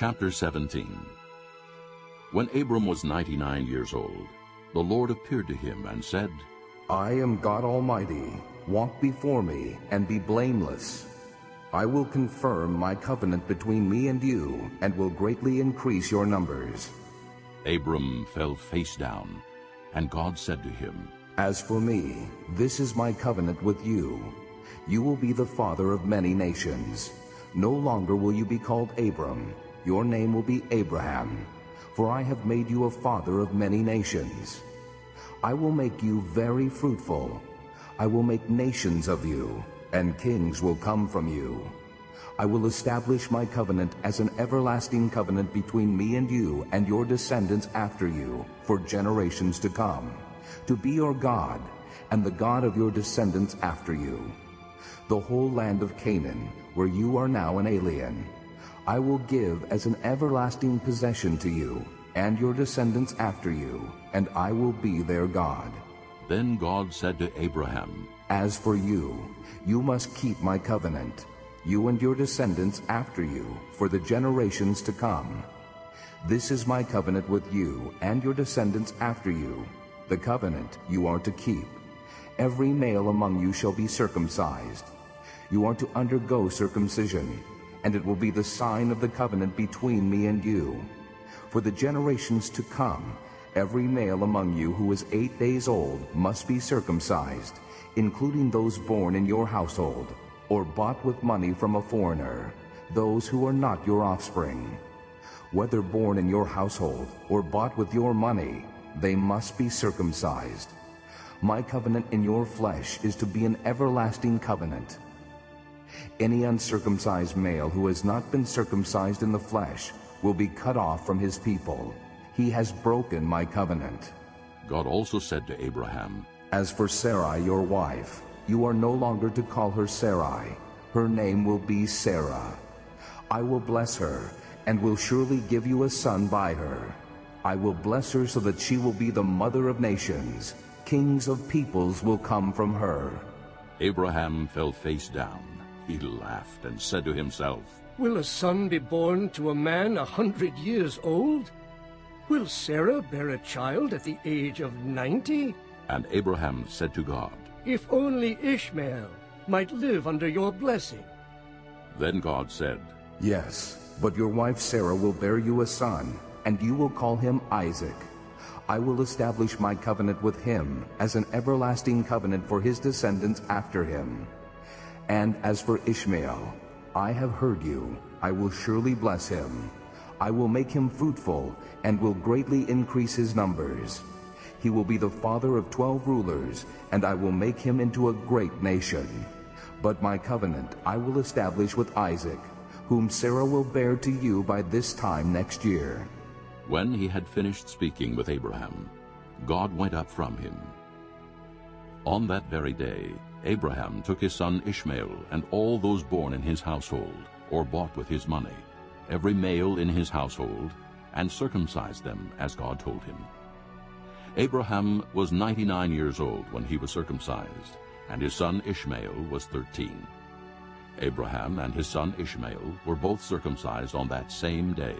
Chapter 17 When Abram was 99 years old, the Lord appeared to him and said, I am God Almighty. Walk before me and be blameless. I will confirm my covenant between me and you and will greatly increase your numbers. Abram fell face down, and God said to him, As for me, this is my covenant with you. You will be the father of many nations. No longer will you be called Abram. Your name will be Abraham, for I have made you a father of many nations. I will make you very fruitful. I will make nations of you, and kings will come from you. I will establish my covenant as an everlasting covenant between me and you and your descendants after you for generations to come, to be your God and the God of your descendants after you. The whole land of Canaan, where you are now an alien, I will give as an everlasting possession to you and your descendants after you, and I will be their God. Then God said to Abraham, As for you, you must keep my covenant, you and your descendants after you, for the generations to come. This is my covenant with you and your descendants after you, the covenant you are to keep. Every male among you shall be circumcised. You are to undergo circumcision, and it will be the sign of the covenant between me and you. For the generations to come, every male among you who is eight days old must be circumcised, including those born in your household, or bought with money from a foreigner, those who are not your offspring. Whether born in your household or bought with your money, they must be circumcised. My covenant in your flesh is to be an everlasting covenant. Any uncircumcised male who has not been circumcised in the flesh will be cut off from his people. He has broken my covenant. God also said to Abraham, As for Sarai, your wife, you are no longer to call her Sarai. Her name will be Sarah. I will bless her, and will surely give you a son by her. I will bless her so that she will be the mother of nations. Kings of peoples will come from her. Abraham fell face down. He laughed and said to himself, Will a son be born to a man a hundred years old? Will Sarah bear a child at the age of ninety? And Abraham said to God, If only Ishmael might live under your blessing. Then God said, Yes, but your wife Sarah will bear you a son, and you will call him Isaac. I will establish my covenant with him as an everlasting covenant for his descendants after him. And as for Ishmael, I have heard you. I will surely bless him. I will make him fruitful and will greatly increase his numbers. He will be the father of twelve rulers, and I will make him into a great nation. But my covenant I will establish with Isaac, whom Sarah will bear to you by this time next year. When he had finished speaking with Abraham, God went up from him. On that very day, Abraham took his son Ishmael and all those born in his household, or bought with his money, every male in his household, and circumcised them as God told him. Abraham was ninety-nine years old when he was circumcised, and his son Ishmael was thirteen. Abraham and his son Ishmael were both circumcised on that same day,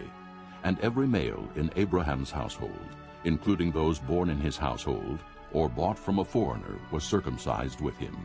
and every male in Abraham's household, including those born in his household, or bought from a foreigner, was circumcised with him.